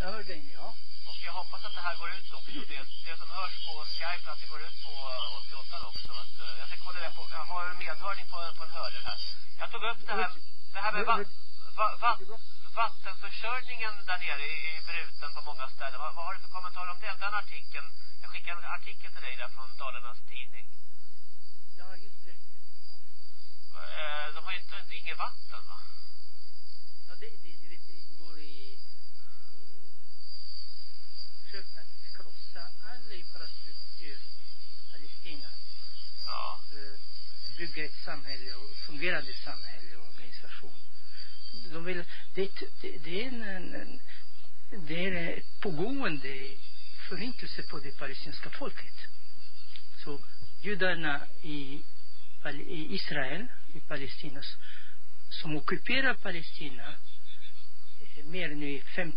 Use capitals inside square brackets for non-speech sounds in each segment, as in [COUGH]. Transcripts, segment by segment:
Jag hör dig, ja. Och jag hoppas att det här går ut också. Det, det som hörs på Skype, att det går ut på 88 också. Att, uh, jag ska kolla det på, jag har medhörning på, på en hörlur här. Jag tog upp det här, det här med va, va, va, vattenförsörjningen där nere i, i bruten på många ställen. Vad, vad har du för kommentar om det? Den artikeln, jag skickade en artikel till dig där från Dalarnas tidning. Ja, just det. Ja. Uh, de har ju inte, inget vatten va? Ja, det, det går i, i försök att krossa all infrastruktur i Palestina. Ja. Uh, bygga ett samhälle och fungerande samhälle och organisation. De vill, det, det, det är en, en det är ett pågående förintelse på det palestinska folket. Så judarna i, i Israel, i Palestina, som ockuperar Palestina eh, mer än i fem,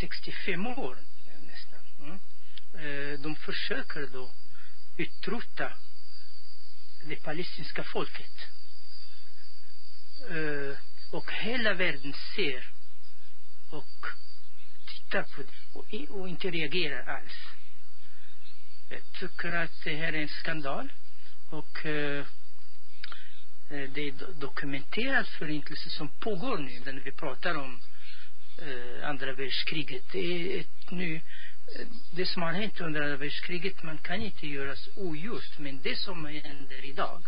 65 år nästan. Mm. Eh, de försöker då utrota det palestinska folket. Eh, och hela världen ser och tittar på det och, och inte reagerar alls. Jag tycker att det här är en skandal och uh, det är dokumenterad förintelse som pågår nu när vi pratar om uh, andra världskriget. Det är ett nu det som har hänt under andra världskriget man kan inte göras ojust, men det som händer idag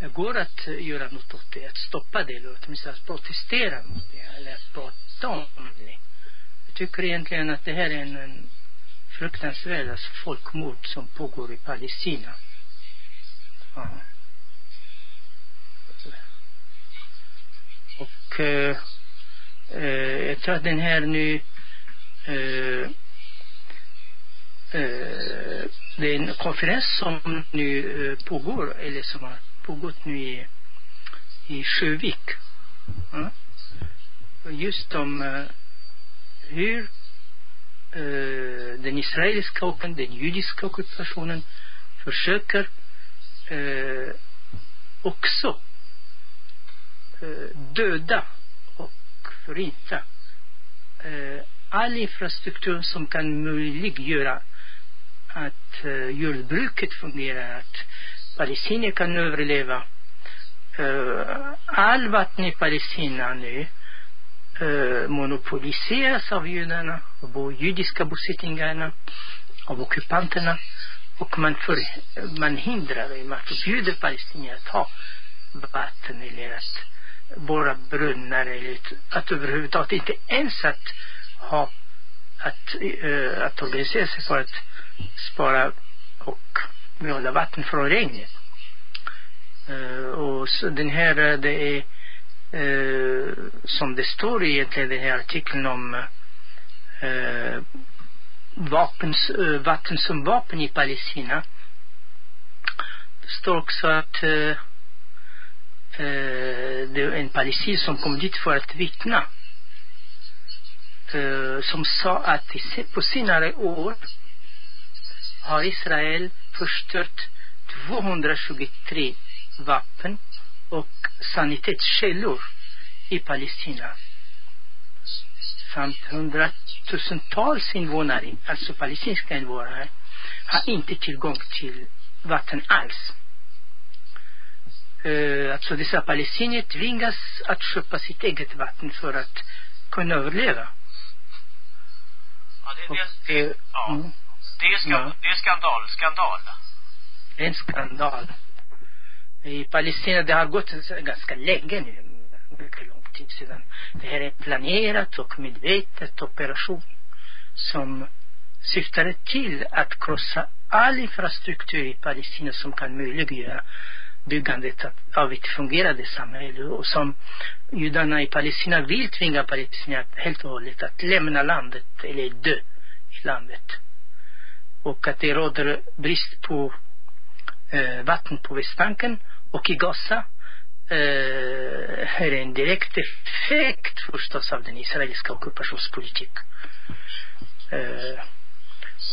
eh, går att eh, göra något åt det, att stoppa det eller åtminstone att protestera mot det eller att prata om det. Jag tycker egentligen att det här är en, en fruktansvärd alltså, folkmord som pågår i Palestina. Ja. Och eh, eh, jag tror att den här nu eh, eh, det är en konferens som nu eh, pågår eller som har pågått nu i, i Sjövik. Ja. Just om eh, hur eh, den israeliska och den judiska ockupationen försöker eh, också döda och förinta all infrastruktur som kan möjliggöra att eh, jordbruket fungerar, att palestinier kan överleva. Uh, all vatten i Palestina nu uh, monopoliseras av judarna, av judiska bosättningarna, av ockupanterna. Och man, för, man hindrar, man förbjuder palestinier att ha vatten eller att borra brunnar eller att överhuvudtaget inte ens att ha att, uh, att organisera sig för att spara och behålla vatten från regnet. Uh, och så den här, det är uh, som det står i egentligen den här artikeln om uh, vapens, uh, vatten som vapen i Palestina. Det står också att uh, uh, det är en palestin som kom dit för att vittna. Euh, som sa att på senare år har Israel förstört 223 vapen och sanitetskällor i Palestina samt hundratusentals invånare, alltså palestinska invånare, har inte tillgång till vatten alls. Uh, alltså dessa palestinier tvingas att köpa sitt eget vatten för att kunna överleva. Ja, det, det, och, ja. Mm. Det är, ska, ja. det är skandal, skandal. En skandal. I Palestina, det har gått ganska länge nu, mycket lång tid sedan. Det här är planerat och medvetet operation som syftade till att krossa all infrastruktur i Palestina som kan möjliggöra byggandet av ett fungerande samhälle och som judarna i Palestina vill tvinga Palestina helt och hållet att lämna landet eller dö i landet och att det råder brist på eh, vatten på Västbanken och i Gaza eh, är en direkt effekt förstås av den israeliska ockupationspolitiken. Eh,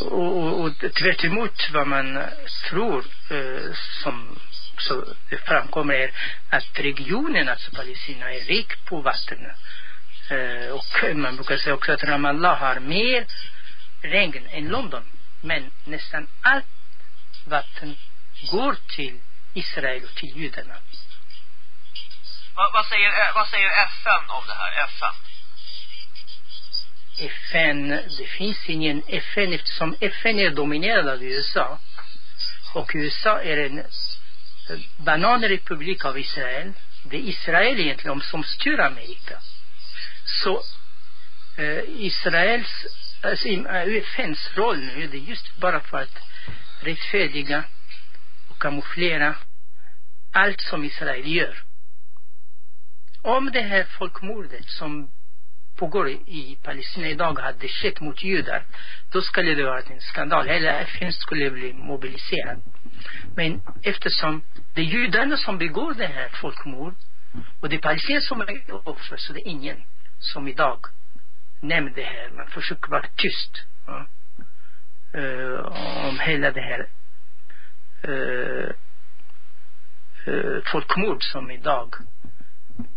och, och, och tvärt emot vad man tror eh, som så det framkommer är att regionen, alltså Palestina, är rik på vatten. Eh, och man brukar säga också att Ramallah har mer regn än London. Men nästan allt vatten går till Israel och till judarna. Vad, vad, säger, eh, vad säger FN om det här? FN? FN, det finns ingen FN eftersom FN är dominerad av USA. Och USA är en bananrepublik av Israel. Det är Israel egentligen som styr Amerika. Så eh, Israels, alltså eh, FNs roll nu, det är just bara för att rättfärdiga och kamouflera allt som Israel gör. Om det här folkmordet som pågår i Palestina idag hade skett mot judar, då skulle det varit en skandal. Hela FN skulle bli mobiliserad. Men eftersom det är judarna som begår det här folkmord och det är palestinier som är offer, så det är ingen som idag nämner det här. Man försöker vara tyst ja, uh, om hela det här uh, uh, folkmord som idag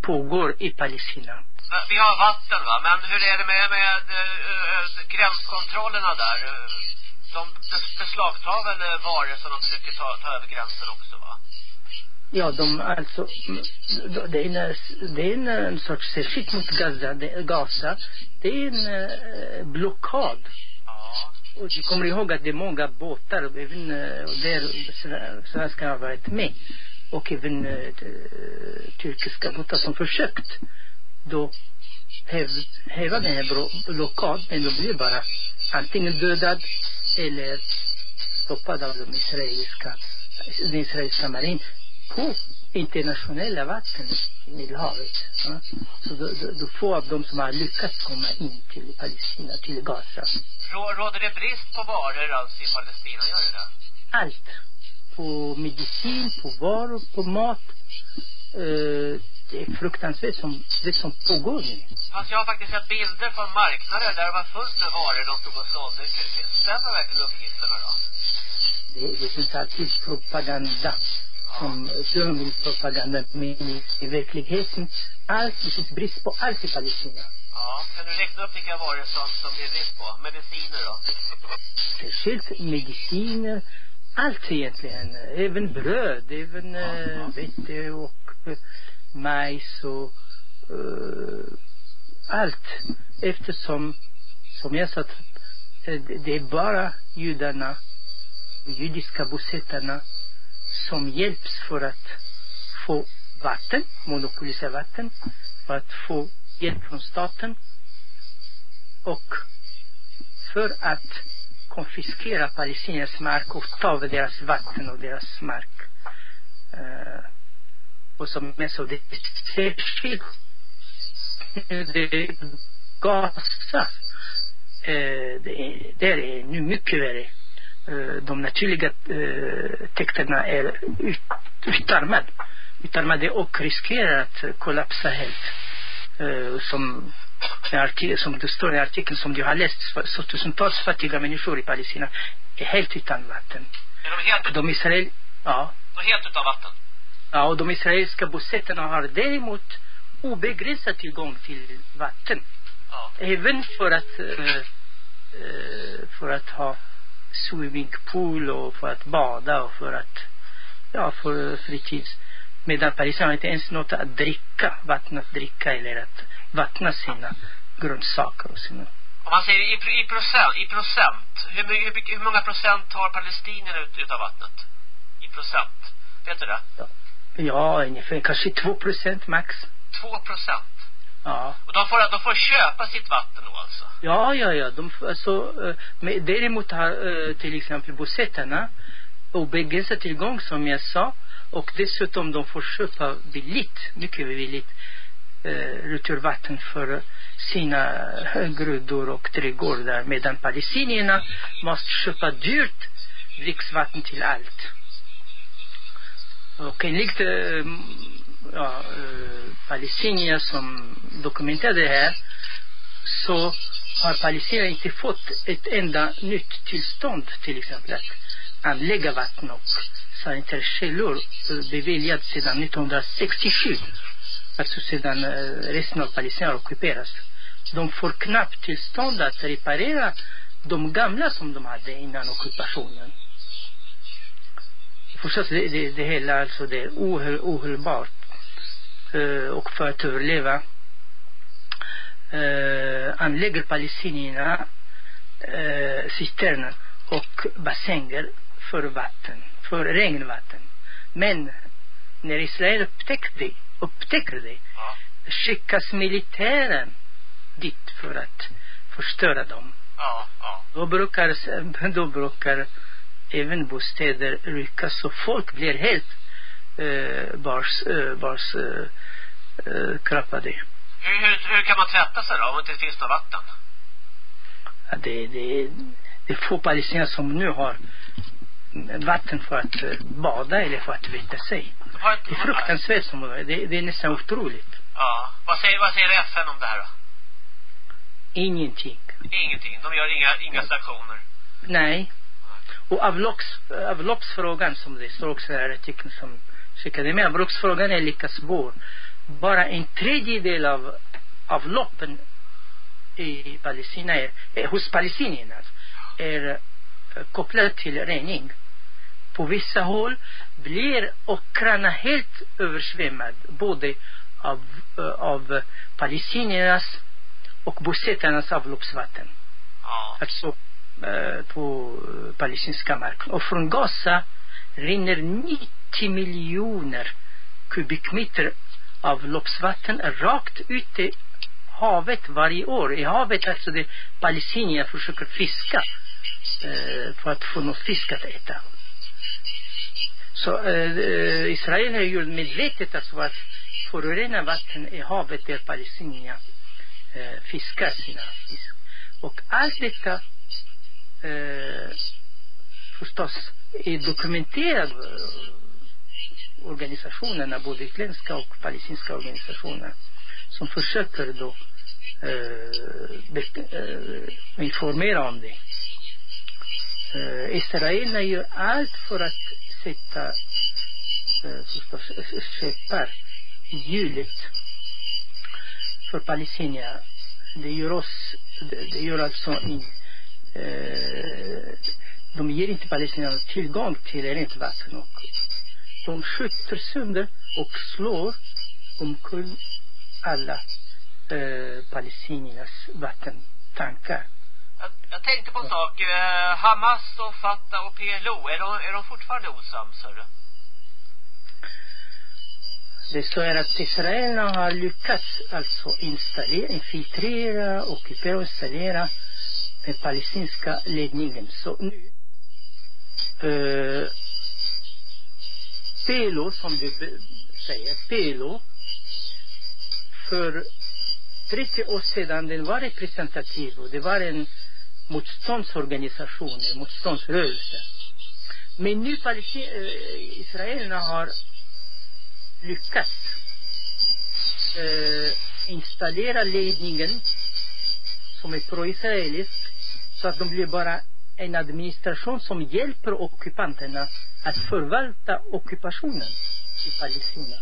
pågår i Palestina. Vi har vatten va, men hur är det med, med äh, gränskontrollerna där? De beslagtar väl varor som de försöker ta, ta över gränsen också va? Ja, de alltså, det är en, det är en, en sorts särskilt mot Gaza, det, Gaza. Det är en eh, blockad. Ja. Och du kommer ihåg att det är många båtar, även där svenskar har varit med. Och även eh, turkiska båtar som försökt då häv, häva den här blockaden. Men de blir bara antingen dödad eller stoppad av de israeliska, den israeliska marin på internationella vatten i Medelhavet. Ja. Så då, då, då få av dem som har lyckats komma in till Palestina, till Gaza. Råder det brist på varor alltså i Palestina, gör det det? Allt. På medicin, på varor, på mat. Eh, det är fruktansvärt som, det som pågår nu. Fast jag har faktiskt sett bilder från marknader där det var fullt med varor de stod och sålde. Stämmer verkligen uppgifterna då? Det, det finns alltid propaganda som djungelpropaganda men i verkligheten allt, det finns brist på allt i Palestina. Ja, kan du räkna upp vilka varor som, som det är brist på? Mediciner då? Särskilt mediciner, allt egentligen. Även bröd, även äh, vete och äh, majs och äh, allt. Eftersom, som jag sa, det är bara judarna, judiska bosättarna som hjälps för att få vatten, monopolisera vatten, för att få hjälp från staten och för att konfiskera palestiniers mark och ta över deras vatten och deras mark. Uh, och som jag sa, det är särskilt Gaza. Uh, det, är, det är nu mycket värre. Uh, de naturliga uh, täkterna är ut, utarmade. Utarmade och riskerar att kollapsa helt. Uh, som, som det står i artikeln som du har läst, så tusentals fattiga människor i Palestina är helt utan vatten. Är de helt de Israel, ja. De helt utan vatten? Ja, och de israeliska bosättarna har däremot obegränsad tillgång till vatten. Ja. Även för att, äh, för att ha swimmingpool och för att bada och för att ja, för fritids medan Paris inte ens något att dricka, vatten att dricka eller att vattna sina grönsaker och sina om man säger i, i procent, i procent hur, hur, hur många procent tar palestinierna ut utav vattnet? I procent. Vet du det? Ja, ja ungefär kanske två procent max. Två procent? Ja. Och de får, de får köpa sitt vatten då alltså? Ja, ja, ja. De, alltså, men däremot har till exempel bosättarna obegränsad tillgång som jag sa. Och dessutom de får köpa billigt, mycket billigt eh, Eh, returvatten för sina grödor och trädgårdar medan palestinierna måste köpa dyrt dricksvatten till allt. Och enligt eh, ja, eh, palestinier som dokumenterade det här så har palestinierna inte fått ett enda nytt tillstånd till exempel att anlägga vatten och sanitärkällor eh, beviljat sedan 1967 alltså sedan euh, resten av Palestina ockuperas. De får knappt tillstånd att reparera de gamla som de hade innan ockupationen. Förstås, det, det, det hela alltså det är ohållbart. Uh, och för att överleva uh, anlägger palestinierna uh, cisterner och bassänger för vatten, för regnvatten. Men när Israel upptäckte det, upptäcker det Ja. skickas militären dit för att förstöra dem. Ja, ja. Då brukar, [LAUGHS] då brukar även bostäder ryckas så folk blir helt eh, bars, eh, bars eh, eh, krappade. Hur, hur, hur kan man tvätta sig då om det inte finns något vatten? Ja, det, det, det är få palestinier som nu har vatten för att eh, bada eller för att tvätta sig. Det är fruktansvärt som det är. Det, är nästan otroligt. Ja. Vad säger, vad säger FN om det här då? Ingenting. Ingenting. De gör inga, inga sanktioner. Nej. Och avlopps, avloppsfrågan som det står också i artikeln som skickade med. Avloppsfrågan är lika svår. Bara en tredjedel av avloppen i Palestina är, är hos palestinierna är eh, kopplad till rening. På vissa håll blir åkrarna helt översvämmade både av, eh, av palestiniernas och bosättarnas avloppsvatten. Ja. Alltså eh, på eh, palestinska marken. Och från Gaza rinner 90 miljoner kubikmeter avloppsvatten rakt ut i havet varje år. I havet alltså det palestinierna försöker fiska eh, för att få något fisk att äta. Så eh, eh, Israel har gjort medvetet alltså att förorena vatten i havet där palestinierna eh, fiskar sina fisk. Och allt detta eh, förstås är dokumenterat eh, organisationerna, både utländska och palestinska organisationer som försöker då eh, eh, informera om det. Eh, Israelerna gör allt för att sätta eh, förstås skeppar i hjulet för palestinierna. Det gör oss, det, det gör alltså in, eh, de ger inte palestinierna tillgång till rent vatten och de skjuter sönder och slår omkull alla eh, palestiniernas vattentankar. Jag, jag tänkte på en sak. Eh, Hamas och Fatah och PLO, är de, är de fortfarande osams, hörru? Det står att israelerna har lyckats alltså installera, infiltrera, ockupera och installera den palestinska ledningen. Så nu eh, PLO som du säger, PLO för 30 år sedan den var representativ och det var en Motståndsorganisationer, motståndsrörelser. Men nu Palestin, eh, israelerna har lyckats eh, installera ledningen som är pro-israelisk så att de blir bara en administration som hjälper ockupanterna att förvalta ockupationen i Palestina.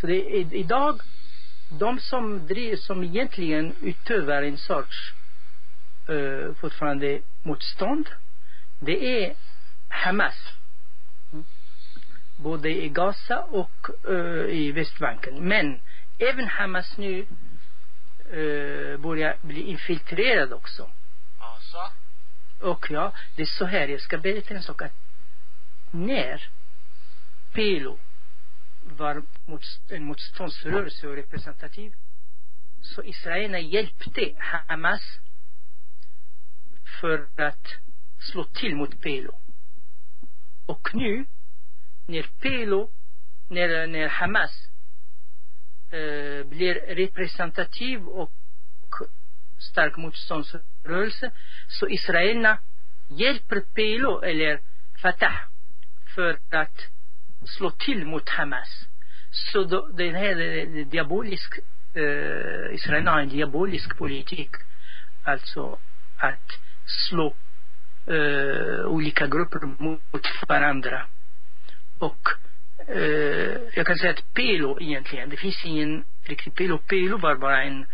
Så det är idag de som driver, som egentligen utövar en sorts eh, fortfarande motstånd det är Hamas både i Gaza och uh, i Västbanken. Men även Hamas nu uh, börjar bli infiltrerad också. Alltså? Och ja, det är så här, jag ska berätta en sak att när PLO var mot, en motståndsrörelse och representativ så israelerna hjälpte Hamas för att slå till mot Pelo. Och nu när Pelo, när, när Hamas eh, blir representativ och stark motståndsrörelse så israelerna hjälper Pelo, eller Fatah för att slå till mot Hamas. Så då, den här eh, diabolisk, eh, israelerna har en diabolisk politik. Alltså att slå eh, olika grupper mot varandra och eh, jag kan säga att PLO egentligen, det finns ingen riktig PLO. PLO var bara en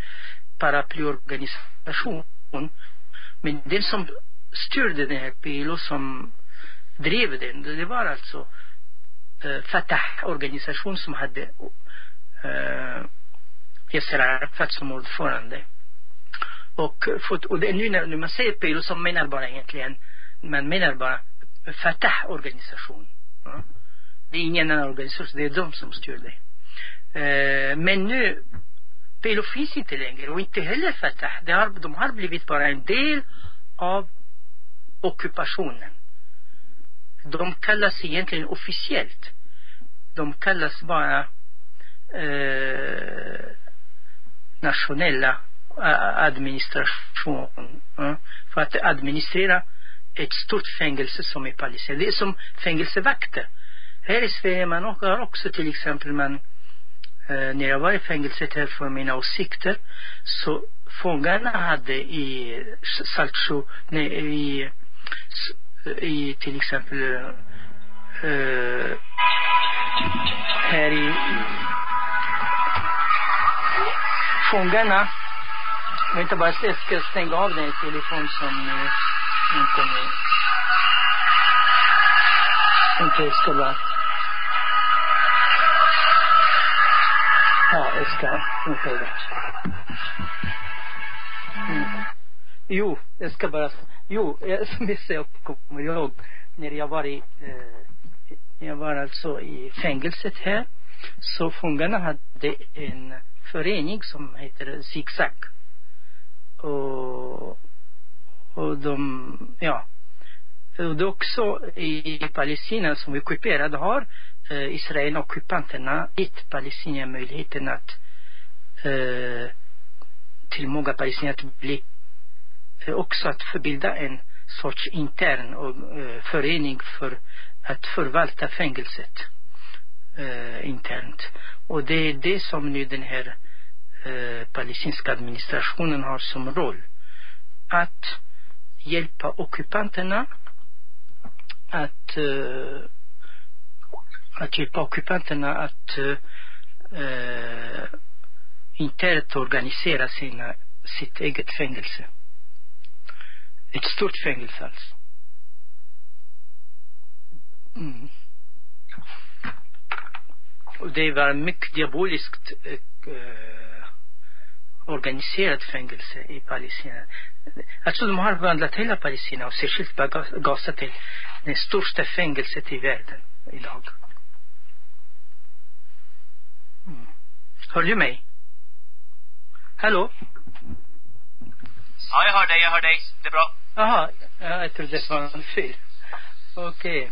paraplyorganisation. Men den som styrde den här PLO som drev den, det var alltså eh, Fatah-organisation som hade eh, Yasser Arafat som ordförande. Och, eh, och det, nu när man säger PLO så menar bara egentligen, man menar bara Fatah-organisation. Ja. Det är ingen annan organisation, det är de som styr det. Eh, men nu, PLO finns inte längre och inte heller Fatah. Det har, de har blivit bara en del av ockupationen. De kallas egentligen officiellt. De kallas bara eh, nationella administration. Eh, för att administrera ett stort fängelse som är Palestina. Det är som fängelsevakter. Här i Sverige man har också till exempel man eh, när jag var i fängelset här för mina åsikter så fångarna hade i Saltsjö, nej, i, i till exempel eh, här i fångarna Vänta bara, jag ska stänga av den telefon som eh, inte är... Inte ska vara... Ja, jag ska... Vänta mm. Jo, jag ska bara... Jo, jag missade jag kommer jag när jag var i... Eh, jag var alltså i fängelset här. Så fångarna hade en förening som heter Zigzag och, och de, ja. Och det också i Palestina som är ockuperad har eh, Israel ockupanterna gett Palestina möjligheten att eh, till många palestinier att bli eh, också att förbilda en sorts intern och, eh, förening för att förvalta fängelset eh, internt. Och det är det som nu den här eh, palestinska administrationen har som roll att hjälpa ockupanterna att eh, att hjälpa ockupanterna att eh, internt organisera sina, sitt eget fängelse. Ett stort fängelse alltså. Mm. Och det var mycket diaboliskt eh, organiserat fängelse i Palestina. Alltså de har förvandlat hela Palestina och särskilt Gaza till det största fängelset i världen idag. Mm. Hör du mig? Hallå? Ja, jag hör dig, jag hör dig. Det är bra. Jaha, jag trodde det var en fel. Okej. Okay.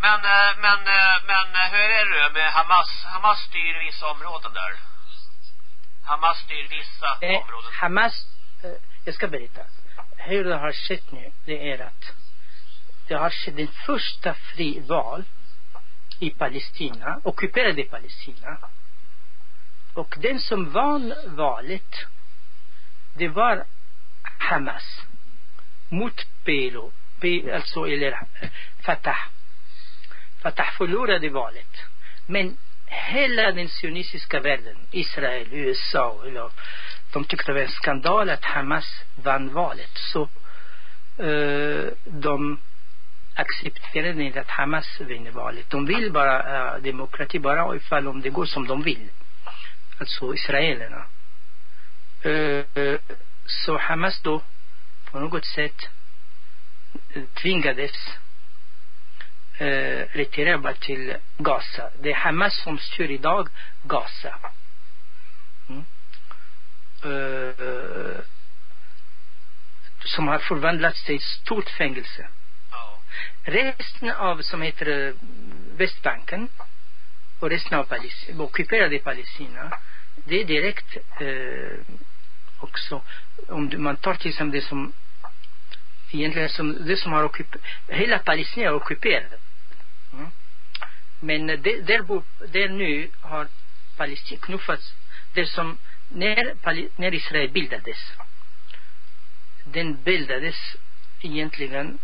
Men, eh, men, eh, men eh, hur är det med Hamas? Hamas styr vissa områden där. Hamas styr vissa eh, områden. Hamas, eh, jag ska berätta. Hur det har skett nu, det är att det har skett den första frival i Palestina, ockuperade Palestina. Och den som vann valet, det var Hamas mot PLO, alltså eller eh, Fatah. Fatah förlorade valet. Men hela den sionistiska världen, Israel, USA, eller, de tyckte det var en skandal att Hamas vann valet. Så eh, de accepterade inte att Hamas vinner valet. De vill bara eh, demokrati bara ifall om det går som de vill. Alltså israelerna. Eh, eh så Hamas då på något sätt eh, tvingades eh, retirera till Gaza. Det är Hamas som styr idag Gaza. Mm. Eh, som har förvandlats till ett stort fängelse. Oh. Resten av som heter eh, Västbanken och resten av Palestina, ockuperade Palestina det är direkt eh, också om man tar till exempel det som egentligen som, det som har ockuperat hela Palestina är ockuperat Mm. Men det, där, bo, där nu har Palestina knuffats, det som när, när Israel bildades, den bildades egentligen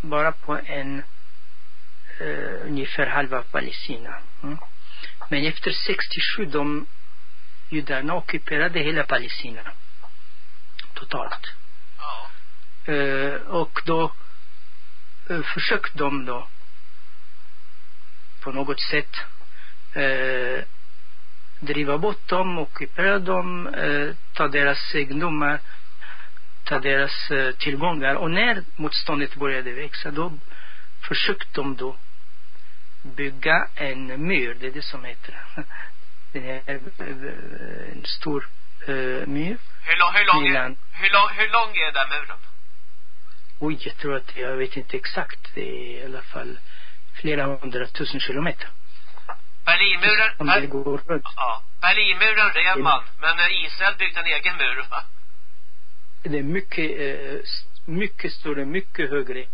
bara på en eh, ungefär halva Palestina. Mm. Men efter 67 de judarna ockuperade hela Palestina. Totalt. Ja. Eh, och då eh, försökte de då på något sätt eh, driva bort dem, ockupera dem, eh, ta deras egendomar, ta deras eh, tillgångar. Och när motståndet började växa då försökte de då bygga en mur, det är det som heter. [LAUGHS] Det är eh, en stor uh, mur. Hur, lång, hur, lång är, hur, lång, hur lång är den muren? Oj, jag tror att, jag vet inte exakt, det är i alla fall flera hundratusen kilometer. Berlinmuren, Om Ber- det går runt. ja, Berlinmuren rev Mm. man, men eh, Israel byggde en egen mur va? Det är mycket, eh, mycket större, mycket högre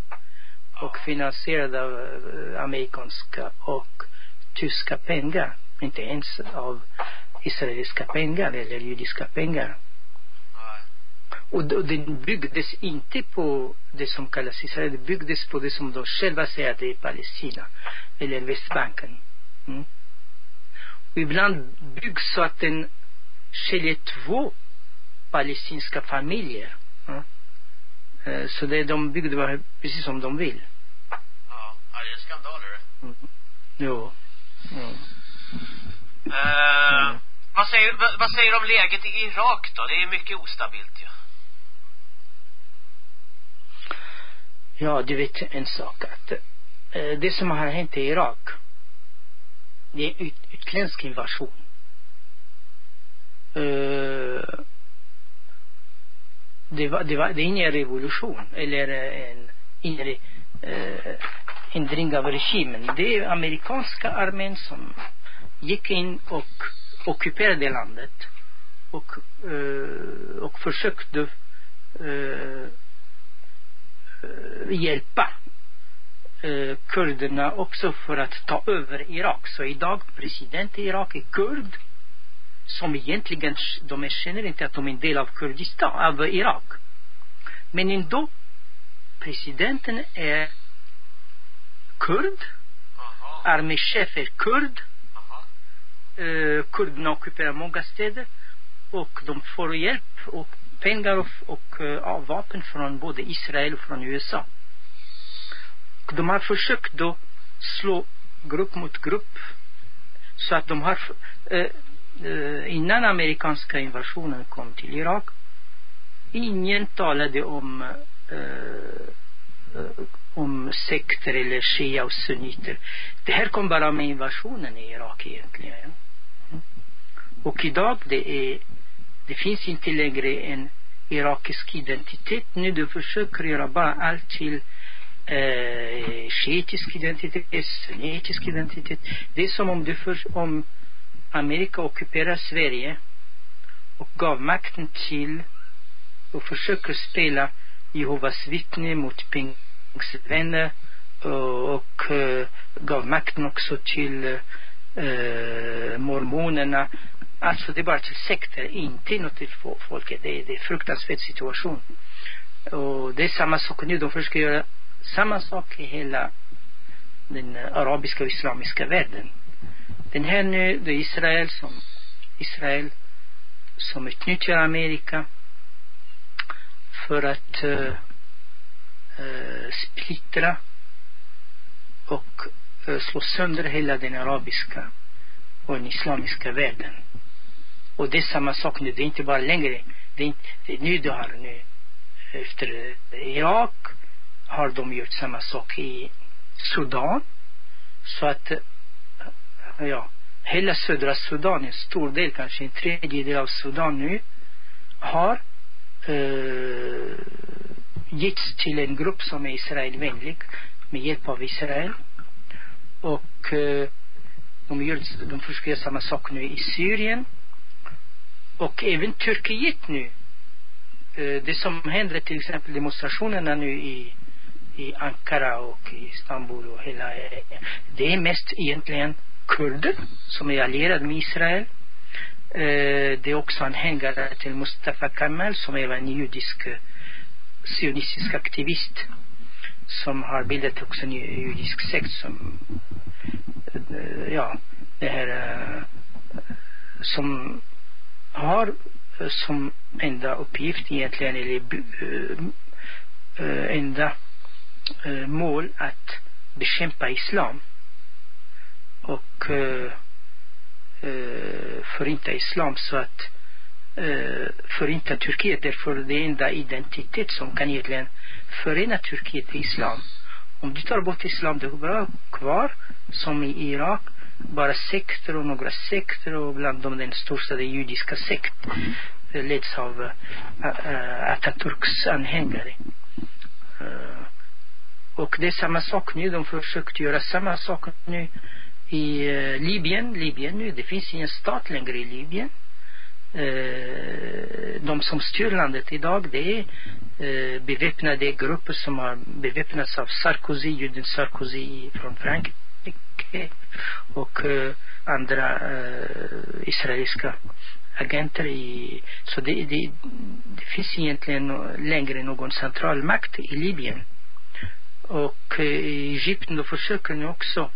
och finansierad av eh, amerikanska och tyska pengar. Inte ens av israeliska pengar eller judiska pengar. Och den byggdes inte på det som kallas Israel, det byggdes på det som de själva säger att det är Palestina. Eller Västbanken. Mm. Och ibland byggs så att den skiljer två palestinska familjer. Mm. Så det de byggde var precis som de vill. Ja, det är skandaler. Mm. Jo. Mm. Eh, Mm. vad, säger, vad, vad säger du om läget i Irak då? Det är mycket ostabilt ju. Ja, du vet en sak att eh, det som har hänt i Irak det är ut, utländsk invasion. Eh, det, var, det, var, det är ingen revolution eller eh, en inre eh, ändring av regimen. Det är amerikanska armén som gick in och ockuperade landet och, eh, och försökte eh, hjälpa eh, kurderna också för att ta över Irak. Så idag president i Irak är kurd som egentligen de känner inte att de är en del av Kurdistan, av Irak. Men ändå presidenten är kurd, arméchef är kurd, eh, kurderna ockuperar många städer. Och de får hjälp och pengar och, eh, och ja, vapen från både Israel och från USA. Och de har försökt då slå grupp mot grupp så att de har eh, eh, innan amerikanska invasionen kom till Irak ingen talade om eh, eh om sekter eller shia och sunniter. Det här kom bara med invasionen i Irak egentligen. ja. Och idag det är det finns inte längre en irakisk identitet. Nu de försöker göra bara allt till eh, shiitisk identitet, sunnitisk identitet. Det är som om, det för, om Amerika ockuperar Sverige och gav makten till och försöker spela Jehovas vittne mot pingstvänner och, och eh, gav makten också till eh, eh mormonerna. Alltså det är bara till sekter, inte något till folket. Det är, det är fruktansvärd situation. Och det är samma sak nu. De försöker göra samma sak i hela den eh, arabiska och islamiska världen. Den här nu, det är Israel som Israel som utnyttjar Amerika för att uh, eh, splittra och eh, slå sönder hela den arabiska och den islamiska världen. Och det är samma sak nu, det är inte bara längre, det är inte, det är nu du har nu efter eh, Irak har de gjort samma sak i Sudan. Så att, eh, ja, hela södra Sudan, en stor del, kanske en tredjedel av Sudan nu, har eh, getts till en grupp som är Israelvänlig med hjälp av Israel. Och eh, de, gör, de försöker göra samma sak nu i Syrien. Och även Turkiet nu. Eh, det som händer till exempel demonstrationerna nu i, i Ankara och i Istanbul och hela eh, det är mest egentligen kurder som är allierade med Israel. Eh, det är också anhängare till Mustafa Kemal som är en judisk sionistisk aktivist. som har bildat också en judisk sekt som, ja, det här som har eh, som enda uppgift egentligen, eller eh, eh, enda mål att bekämpa islam och förinta islam så att förinta Turkiet därför det är enda identitet som kan egentligen förena Turkiet i islam. Om du tar bort islam, det är bara kvar som i Irak bara sekter och några sekter och bland dem den största den judiska sekt. Leds av uh, Atatürks anhängare. Uh, och det är samma sak nu, de försökte göra samma sak nu i uh, Libyen, Libyen nu, det finns ingen stat längre i Libyen. Eh, de som styr landet idag det är eh, beväpnade grupper som har beväpnats av Sarkozy, juden Sarkozy från Frankrike [LAUGHS] och eh, andra eh, israeliska agenter i, så det, det, det finns egentligen längre någon central makt i Libyen och eh, i Egypten då försöker ni också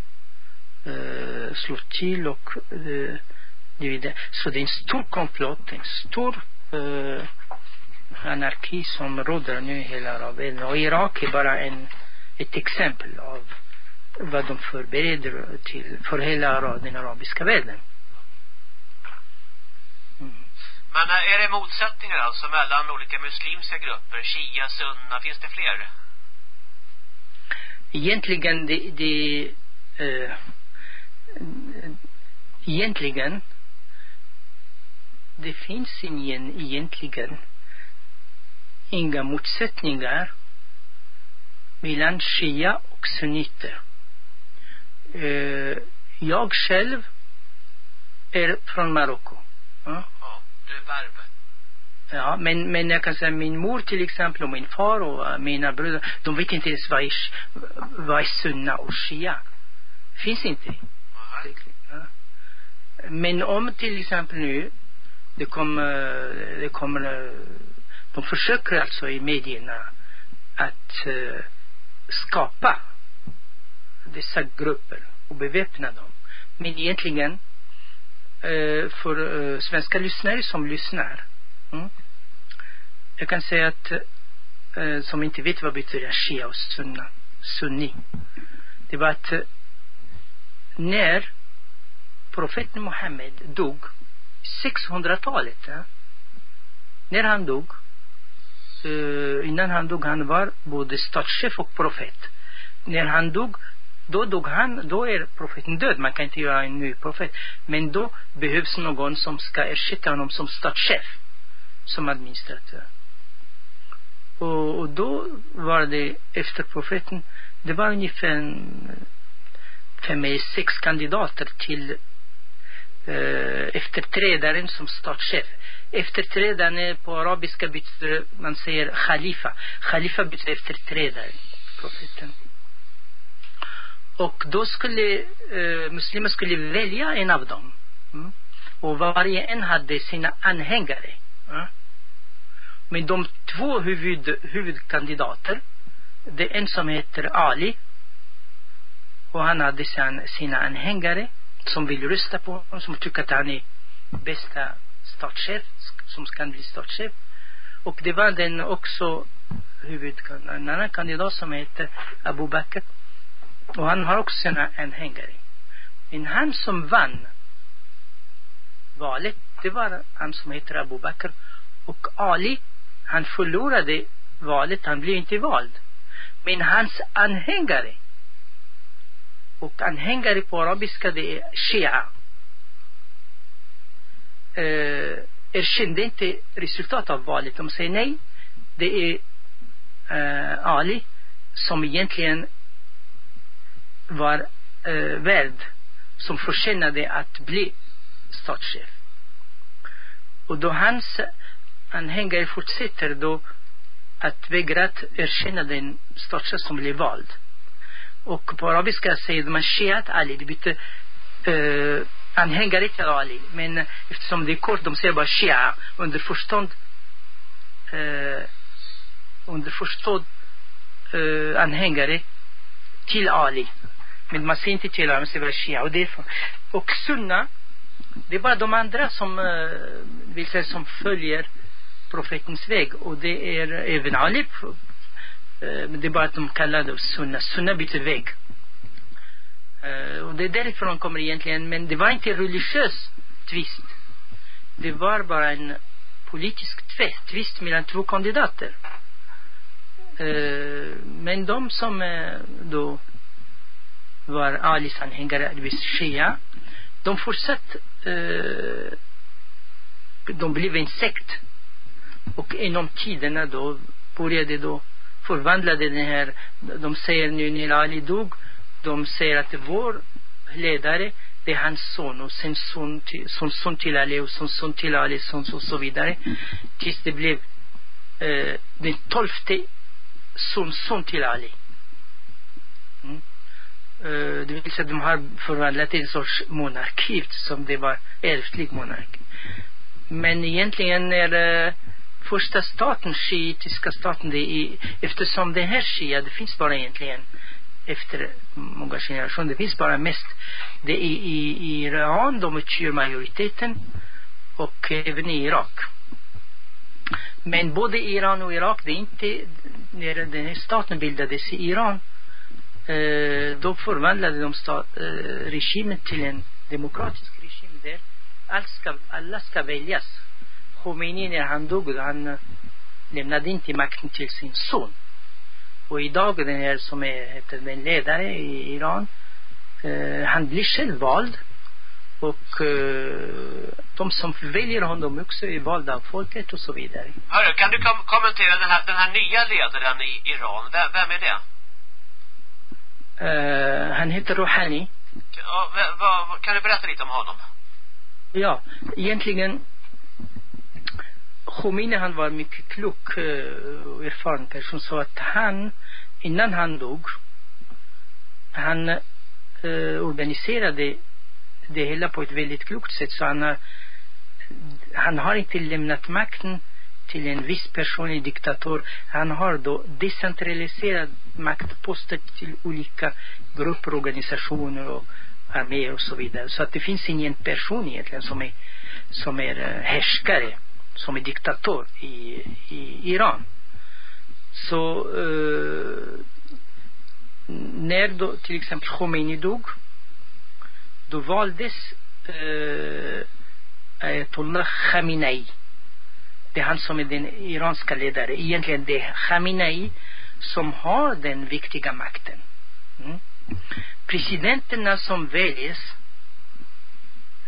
eh, slå till och uh, så det är en stor komplott, en stor eh, anarki som råder nu i hela Arabien. Och Irak är bara en, ett exempel av vad de förbereder till för hela den arabiska världen. Mm. Men är det motsättningar alltså mellan olika muslimska grupper? Shia, Sunna, finns det fler? Egentligen det, det uh, egentligen det finns ingen egentligen inga motsättningar mellan shia och sunniter. Uh, jag själv är från Marocko. Ja, ja du är berber. Ja, men, men jag kan säga min mor till exempel och min far och mina bröder, de vet inte ens vad är, vad är sunna och shia. Finns inte. Ja. Men om till exempel nu det kommer, det kommer, de försöker alltså i medierna att skapa dessa grupper och beväpna dem. Men egentligen eh, för eh, svenska lyssnare som lyssnar mm, jag kan säga att eh, som inte vet vad betyder shia och sunna, sunni det var att eh, när profeten Muhammed dog 600-talet. Ja. Eh, när han dog, uh, innan han dog, han var både statschef och profet. När han dog, då dog han, då är profeten död. Man kan inte göra en ny profet. Men då behövs någon som ska ersätta honom som statschef. Som administratör. Och, och då var det efter profeten, det var ungefär fem eller sex kandidater till eh, efterträdaren som statschef. Efterträdaren på arabiska betyder, man säger khalifa. Khalifa betyder efterträdare, profeten. Och då skulle eh, muslimer skulle välja en av dem. Mm. Och varje en hade sina anhängare. Mm. Men de två huvud, huvudkandidater, det är en som heter Ali och han hade sina anhängare som vill rösta på honom, som tycker att han är bästa statschef, som ska bli statschef. Och det var den också huvudkandidat, en annan kandidat som heter Abu Bakr. Och han har också sina anhängare. Men han som vann valet, det var han som heter Abu Bakr. Och Ali, han förlorade valet, han blev inte vald. Men hans anhängare och anhängare på arabiska det är shia eh, erkände inte resultatet av valet de säger nej det är eh, Ali som egentligen var eh, värd som förtjänade att bli statschef och då hans anhängare fortsätter då att vägra att erkänna den statschef som blev vald och på arabiska säger man shiat Ali. Det betyder eh, anhängare till Ali. Men eftersom det är kort, de säger bara shia. Under förstånd uh, under förstånd eh, anhängare till Ali. Men man säger inte till Ali, man säger Shia. Och, det, och Sunna, det är bara de andra som, uh, vill säga, som följer profetens väg. Och det är även Ali. Uh, men det är bara att de kallar det Sunna. Sunna betyder väg. Uh, och det är därifrån kommer egentligen, men det var inte religiös tvist. Det var bara en politisk tvist mellan två kandidater. Uh, men de som uh, då var Alis anhängare, det Shia, de fortsatte, eh, de blev en sekt. Och inom tiderna då började då förvandlade den här, de säger nu när Ali dog, de säger att vår ledare det är hans son och sen son till, son, son till Ali och son, son till Ali son och så vidare tills det blev eh, den tolfte son, son till Ali. Eh, det vill säga de har förvandlat till en sorts monarki som det var ärftlig monarki. men egentligen är det första staten, shiitiska staten, det är, eftersom den här shia, det finns bara egentligen efter många generationer. Det finns bara mest det är i, i Iran de utgör majoriteten och även i Irak. Men både Iran och Irak, det är inte, när den här staten bildades i Iran, eh, då förvandlade de stat, eh, regimen till en demokratisk regim där allt ska, alla ska väljas. Khomeini när han dog, han eh, lämnade inte makten till sin son. Och idag den här som är, heter den ledare i Iran, eh, han blir själv vald. Och eh, de som väljer honom också är valda av folket och så vidare. Hörru, kan du kom kommentera den här, den här nya ledaren i Iran? Vem, vem är det? Uh, han heter Rouhani. Ja, va, va, kan du berätta lite om honom? Ja, egentligen Khomeini han var mycket klok eh, och erfaren person så att han innan han dog han eh, organiserade det hela på ett väldigt klokt sätt så han har han har inte lämnat makten till en viss personlig diktator. Han har då decentraliserat maktposter till olika grupper, organisationer och arméer och så vidare. Så att det finns ingen person egentligen som är, som är eh, härskare som är diktator i, i Iran. Så eh, när då till exempel Khomeini dog då valdes eh, Ayatollah Khamenei det är han som är den iranska ledaren. egentligen det är Khamenei som har den viktiga makten mm. presidenterna som väljs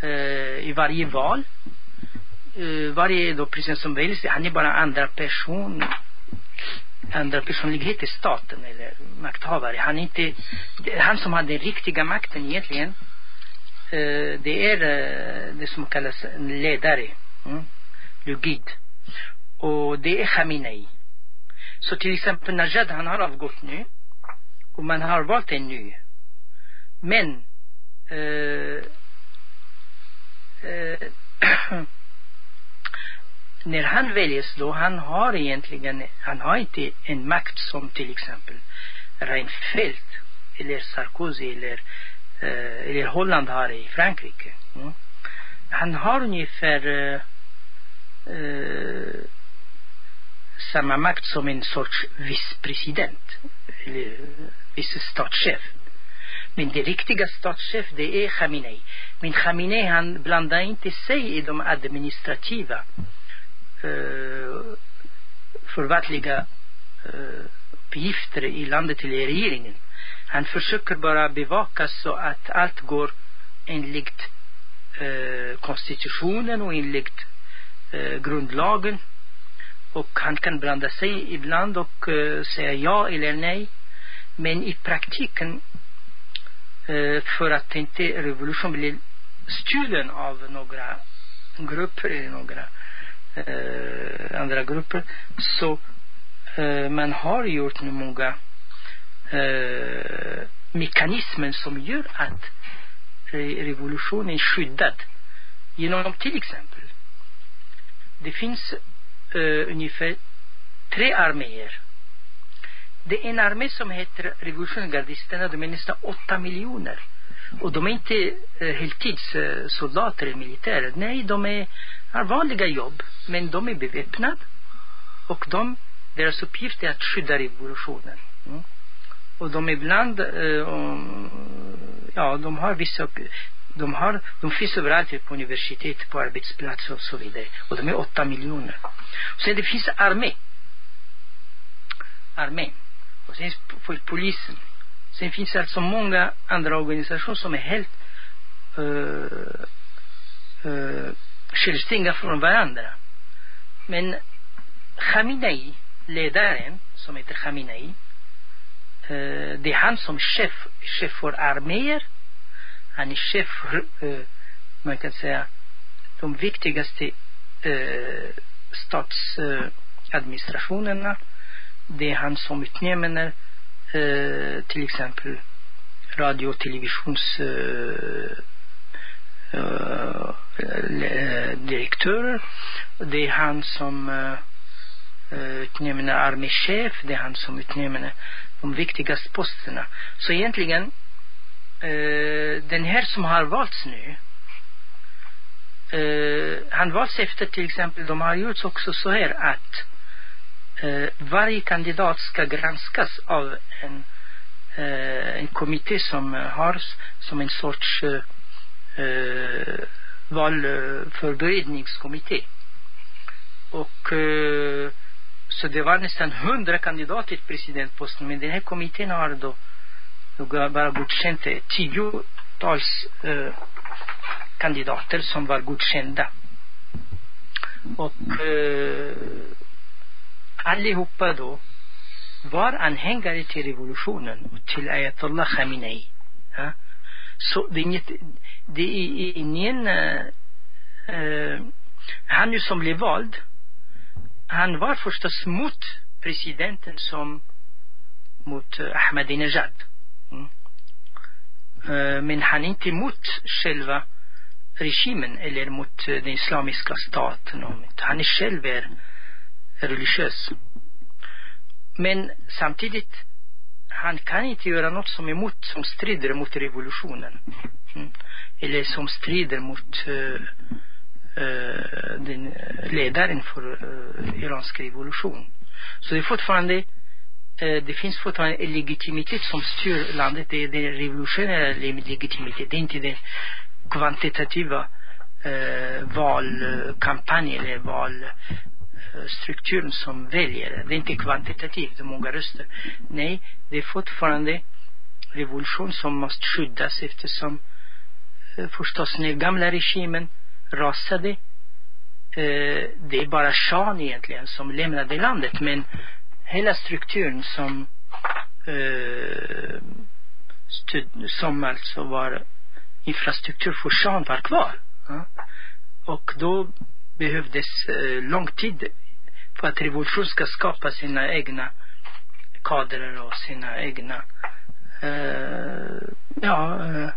eh, i varje val eh, varje då president som väljs, han är bara andra person andra personlighet i staten eller makthavare. Han är inte, han som har den riktiga makten egentligen, eh, det är eh, det som kallas ledare, mm? Lugid. Och det är Khamenei. Så till exempel Najad, han har avgått nu. Och man har valt en ny. Men eh, eh, [CLEARS THROAT] när han väljs då, han har egentligen, han har inte en makt som till exempel Reinfeldt eller Sarkozy eller, eh, eller Holland har i Frankrike. Mm. Han har ungefär eh, eh, samma makt som en sorts vicepresident eller vice statschef. Men det riktiga statschef det är Khamenei. Men Khamenei han blandar inte sig i de administrativa eh, förvaltliga eh, uppgifter i landet eller i regeringen. Han försöker bara bevaka så att allt går enligt eh, konstitutionen och enligt eh, grundlagen. Och han kan blanda sig ibland och uh, säga ja eller nej. Men i praktiken, eh, för att inte revolution blir stulen av några grupper eller några eh, andra grupper så eh, man har gjort många eh, mekanismer som gör att eh, revolutionen är skyddad genom till exempel det finns uh, ungefär tre arméer det är en armé som heter revolutionsgardisterna, de är nästan åtta miljoner. Och de är inte eh, heltidssoldater eller militärer. Nej, de är, har vanliga jobb. Men de är beväpnade. Och de, deras uppgift är att skydda revolutionen. Mm. Och de ibland, eh, och, ja, de har vissa de har, de finns överallt på universitet, på arbetsplatser och så vidare. Och de är åtta miljoner. Sen det finns armé. Armén. Och sen polisen. Sen finns det alltså många andra organisationer som är helt uh, uh, självständiga från varandra. Men Khamenei, ledaren som heter Khamenei, uh, det är han som chef, chef för arméer. Han är chef för, eh, man kan säga, de viktigaste eh, statsadministrationerna. det är han som utnämner eh, till exempel radio och televisions eh, eh, eh, direktörer. Det är han som eh, eh, utnämner arméchef, det är han som utnämner de viktigaste posterna. Så egentligen, eh, den här som har valts nu, eh, han valts efter till exempel, de har gjort också så här att eh, varje kandidat ska granskas av en, eh, en kommitté som har som en sorts eh, eh, valförberedningskommitté. Och eh, så det var nästan hundra kandidater till presidentposten men den här kommittén har då, då bara godkände tiotals eh, kandidater som var godkända. Och eh, allihopa då var anhängare till revolutionen och till Ayatollah Khamenei. Ja? Så det är inget, det är ingen, eh han ju som blev vald, han var förstås mot presidenten som mot eh, Ahmadinejad. Eh, men han är inte emot själva regimen eller mot eh, den islamiska staten. Han är själv är religiös. Men samtidigt, han kan inte göra något som, är emot, som strider mot revolutionen. Mm. Eller som strider mot uh, uh, den ledaren för uh, iransk revolution. Så det är fortfarande Eh, det finns fortfarande en legitimitet som styr landet. Det är den revolutionära legitimiteten, Det är inte den kvantitativa eh, valkampanjen eller valstrukturen som väljer. Det är inte kvantitativt, många röster. Nej, det är fortfarande revolution som måste skyddas eftersom eh, förstås när gamla regimen rasade eh, det är bara shahen egentligen som lämnade landet men hela strukturen som eh, stud, som alltså var infrastruktur för shahen var kvar. Ja. Och då behövdes eh, lång tid för att revolution ska skapa sina egna kadrer och sina egna eh, ja eh,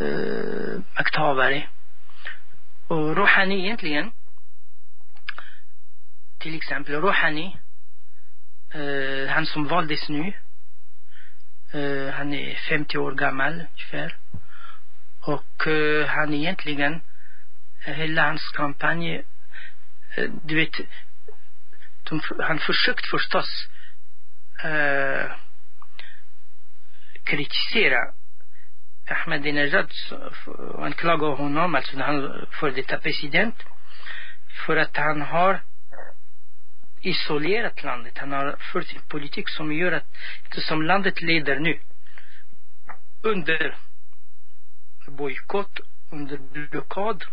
eh makthavare. Och Rouhani egentligen till exempel Rouhani Uh, han som valdes nu Uh, han är 50 år gammal ungefär. Och uh, han egentligen hela hans kampanj du vet de, han försökt förstås kritisera Ahmadinejad och anklaga honom, alltså när han före detta president för att han har isolerat landet. Han har fört en politik som gör att eftersom landet leder nu under bojkott, under blockad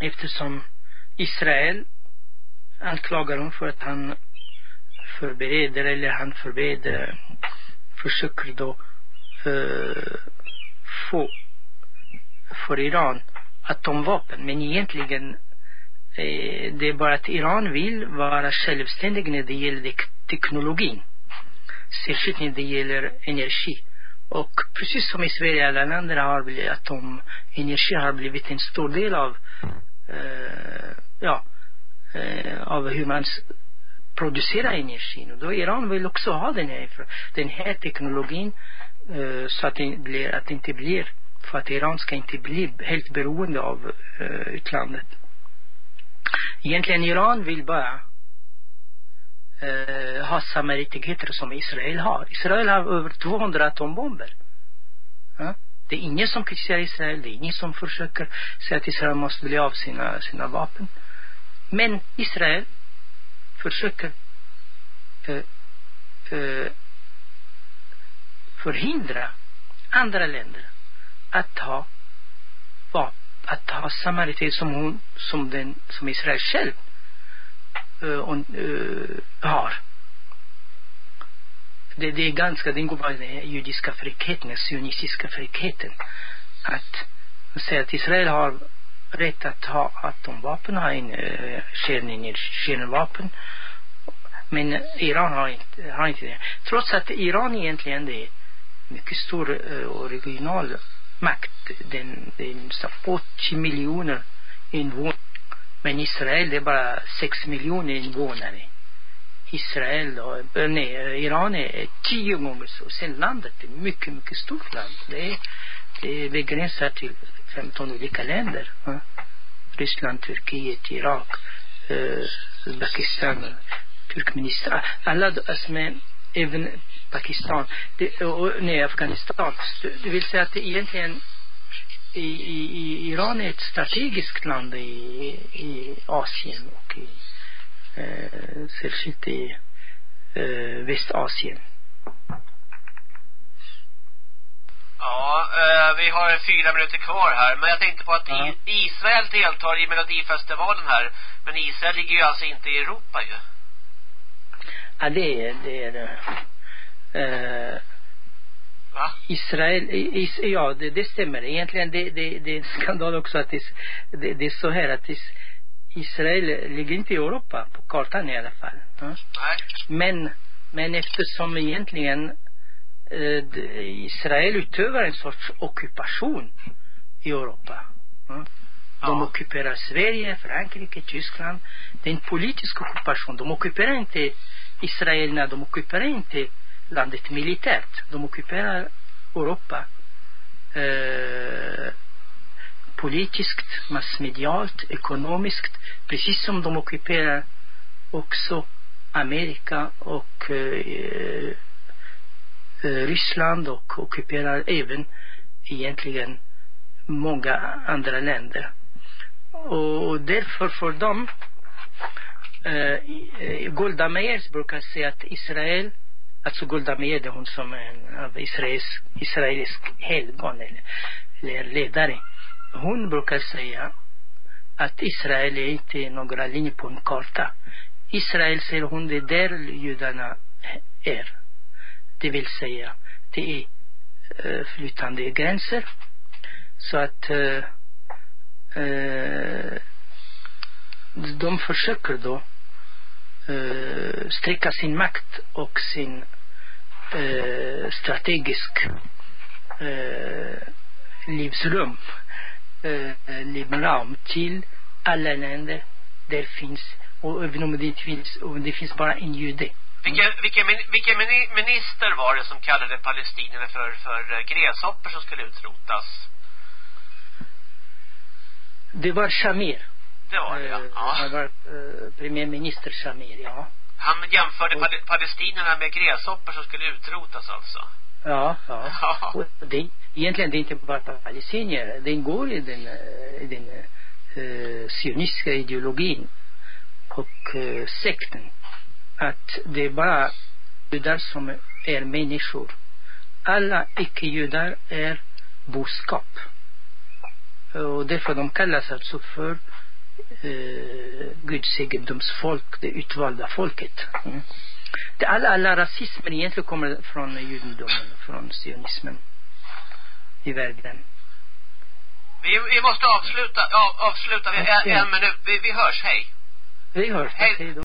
eftersom Israel anklagar honom för att han förbereder eller han förbereder försöker då eh, få för Iran atomvapen men egentligen Eh, det är bara att Iran vill vara självständig när det gäller teknologin särskilt när det gäller energi och precis som i Sverige alla länder har blivit energi har blivit en stor del av eh, ja eh, av hur man producerar energin. Och då Iran vill också ha den här, den här teknologin eh, så att det, blir, att det inte blir, för att Iran ska inte bli helt beroende av eh, utlandet. Egentligen Iran vill bara eh, ha samma rättigheter som Israel har. Israel har över 200 atombomber. Ja? Det är ingen som kritiserar Israel. Det är ingen som försöker säga att Israel måste bli av sina, sina vapen. Men Israel försöker eh, eh, förhindra andra länder att ta vapen att ha samma rättighet som hon, som den, som Israel själv eh, uh, on, uh, eh, har. Det, det är ganska, det ingår bara den judiska friheten, den sionistiska friheten, Att säga att Israel har rätt att ha atomvapen, ha en uh, kärnvapen. Men Iran har inte, har inte det. Trots att Iran egentligen det är mycket stor uh, och regional makt. Den, den är 80 miljoner invånare. Men Israel det är bara 6 miljoner invånare. Israel och, eh, nej, Iran är tio gånger så. Sen landet är mycket, mycket stort land. Det är, det är begränsat till 15 olika länder. Ja. Ryssland, Turkiet, Irak, eh, Pakistan, Turkmenistan. Alla, alltså, men även Pakistan, det, och, nej, Afghanistan. Det vill säga att det egentligen i, i, i Iran är ett strategiskt land i, i Asien och i, eh, särskilt i eh, Västasien. Ja, eh, vi har fyra minuter kvar här. Men jag tänkte på att ja. Israel deltar i Melodifestivalen här. Men Israel ligger ju alltså inte i Europa ju. Ja, det är det. Är det. Eh, Va? Israel, is, ja det, det stämmer. Egentligen det, det, det är en [LAUGHS] skandal också att is, det, det är så här att is, Israel ligger inte i Europa på kartan i alla fall. Ja? Nej. Men, men eftersom egentligen eh, Israel utövar en sorts ockupation i Europa. Ja? De ockuperar Sverige, Frankrike, Tyskland. Det är en politisk ockupation. De ockuperar inte israelerna, de ockuperar inte landet militärt. De ockuperar Europa eh, politiskt, massmedialt, ekonomiskt, precis som de ockuperar också Amerika och eh, eh Ryssland och ockuperar även egentligen många andra länder. Och därför för dem eh, eh, Golda Meir brukar säga att Israel Alltså Golda Meir, hon som en av israelisk, israelisk helgon eller, eller ledare. Hon brukar säga att Israel är inte några linjer på en karta. Israel säger hon, det är där judarna är. Det vill säga, det är eh, flytande gränser. Så att uh, uh, de försöker då uh, sträcka sin makt och sin uh, strategisk uh, livsrum uh, livsram till alla länder där finns och även om det finns om det finns bara en jude vilken, vilken, vilken minister var det som kallade palestinierna för, för gräshoppor som skulle utrotas? Det var Shamir. Det var det, ja. ja. Han var uh, premiärminister Shamir, ja. Han jämförde och, palestinierna med gräshoppor som skulle utrotas alltså. Ja, ja. [LAUGHS] ja. Och det, egentligen det är inte bara palestinier. Det ingår i den, i den uh, sionistiska ideologin och uh, sekten. Att det är bara judar som är människor. Alla icke-judar är boskap. Och därför de kallas alltså för eh, Guds egendomsfolk, det utvalda folket. Mm. Det alla, alla rasismen egentligen kommer från judendomen, från sionismen i världen. Vi, vi måste avsluta, av, avsluta, vi, en, en minut, vi, vi hörs, hej. Vi hörs, hej. hej då.